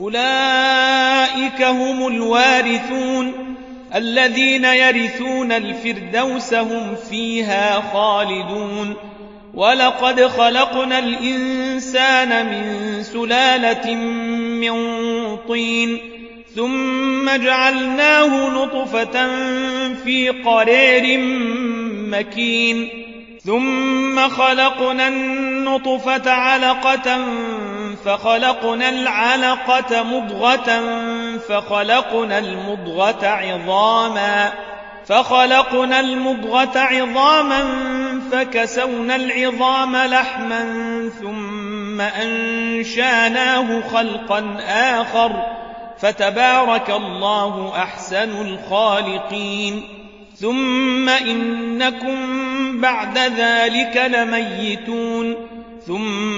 أولئك هم الوارثون الذين يرثون الفردوس هم فيها خالدون ولقد خلقنا الإنسان من سلالة من طين ثم جعلناه نطفة في قرير مكين ثم خلقنا النطفة علقة فخلقنا العلقة مضغة فخلقنا المضغة عظاما فخلقنا المضغة عظاما فكسونا العظام لحما ثم أنشأناه خلقا آخر فتبارك الله أحسن الخالقين ثم إنكم بعد ذلك لميتون ثم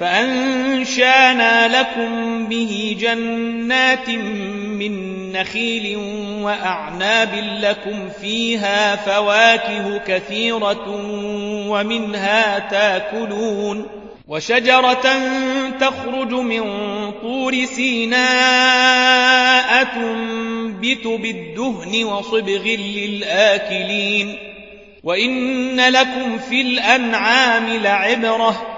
فأنشأنا لكم به جنات من نخيل وأعناب لكم فيها فواكه كثيرة ومنها تاكلون وشجرة تخرج من طور سيناء تنبت بالدهن وصبغ للآكلين وإن لكم في الأنعام لعبرة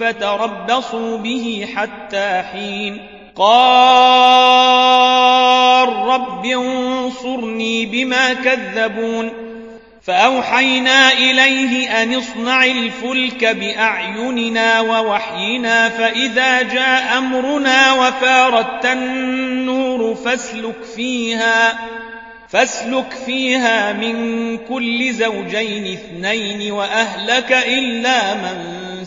فتربصوا به حتى حين قال رب انصرني بما كذبون فأوحينا إليه أن اصنع الفلك بأعيننا ووحينا فإذا جاء أمرنا وفارت النور فاسلك فيها فاسلك فيها من كل زوجين اثنين وأهلك إلا من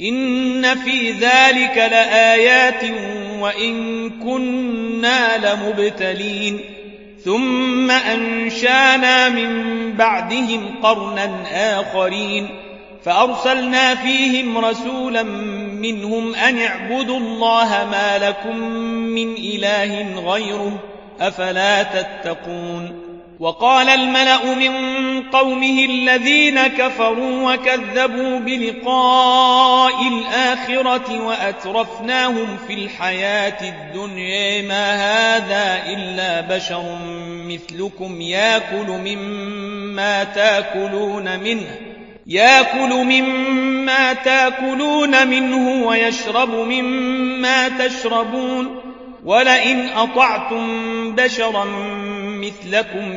إن في ذلك لآيات وإن كنا لمبتلين. ثم أنشأنا من بعدهم قرنا آخرين. فأرسلنا فيهم رسولا منهم أن اعبدوا الله ما لكم من إله غيره أفلا تتقون. وقال الملأ من قومه الذين كفروا وكذبوا بلقاء الآخرة وأترفناهم في الحياة الدنيا ما هذا إلا بشر مثلكم يأكل مما تأكلون منه يأكل مما تأكلون منه ويشرب مما تشربون ولئن أطعتم بشرا مثلكم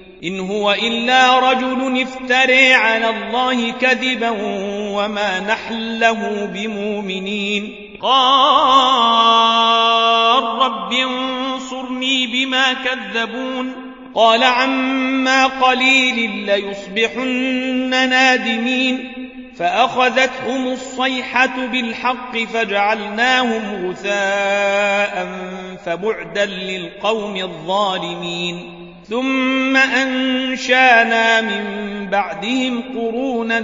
إن هو إلا رجل افتري على الله كذبا وما نحن له بمؤمنين. قال رب انصرني بما كذبون. قال عما قليل ليصبحن نادمين. فأخذتهم الصيحة بالحق فجعلناهم غثاء فبعدا للقوم الظالمين. ثم أنشانا من بعدهم قرونا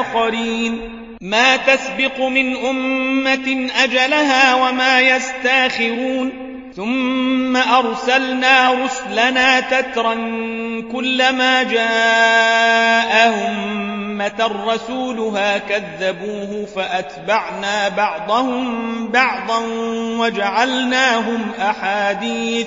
آخرين ما تسبق من أمة أجلها وما يستاخرون ثم أرسلنا رسلنا تترا كلما جاءهم أمة رسولها كذبوه فأتبعنا بعضهم بعضا وجعلناهم أحاديث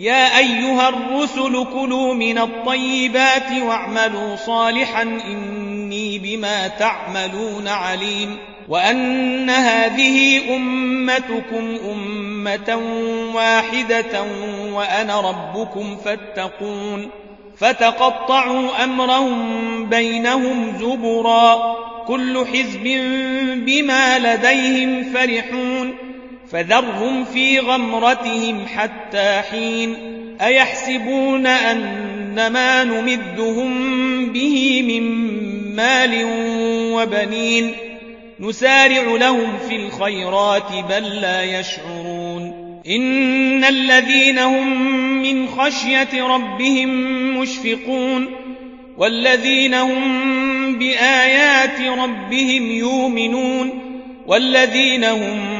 يا أيها الرسل كلوا من الطيبات واعملوا صالحا إني بما تعملون عليم وأن هذه أمتكم أمة واحدة وأنا ربكم فاتقون فتقطعوا أمرهم بينهم زبرا كل حزب بما لديهم فرحون فذرهم في غمرتهم حتى حين أيحسبون أن ما نمدهم به من مال وبنين نسارع لهم في الخيرات بل لا يشعرون إن الذين هم من خشية ربهم مشفقون والذين هم بآيات ربهم يؤمنون والذين هم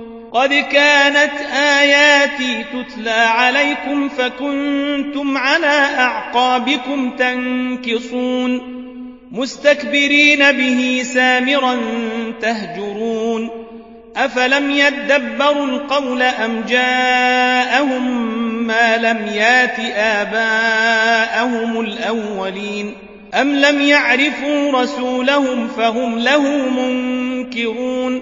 قد كانت آياتي تتلى عليكم فكنتم على أعقابكم تنكصون مستكبرين به سامرا تهجرون أفلم يدبروا القول أم جاءهم ما لم يات آباءهم الأولين أم لم يعرفوا رسولهم فهم له منكرون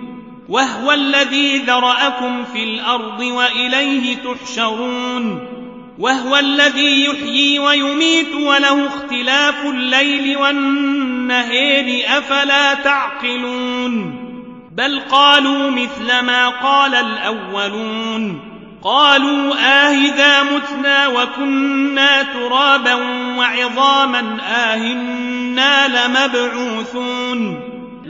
وهو الذي ذرأكم في الأرض وإليه تحشرون وهو الذي يحيي ويميت وله اختلاف الليل والنهير أفلا تعقلون بل قالوا مثل ما قال الأولون قالوا آهذا متنا وكنا ترابا وعظاما آهنا لمبعوثون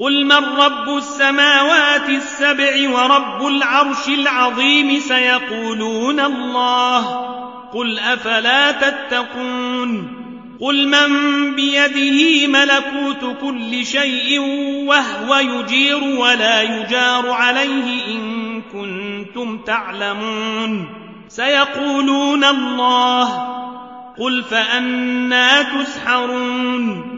قل من رب السماوات السبع ورب العرش العظيم سيقولون الله قل أفلا تتقون قل من بيده ملكوت كل شيء وهو يجير ولا يجار عليه إن كنتم تعلمون سيقولون الله قل فأنا تسحرون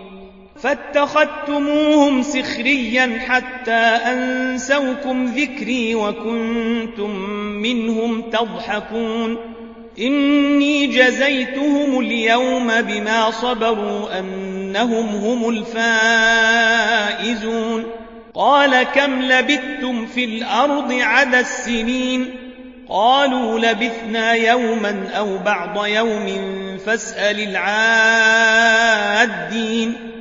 فاتخذتموهم سخريا حتى أنسوكم ذكري وكنتم منهم تضحكون. إني جزيتهم اليوم بما صبروا أنهم هم الفائزون. قال كم لبثتم في الأرض عدى السنين؟ قالوا لبثنا يوما أو بعض يوم فاسأل العادين.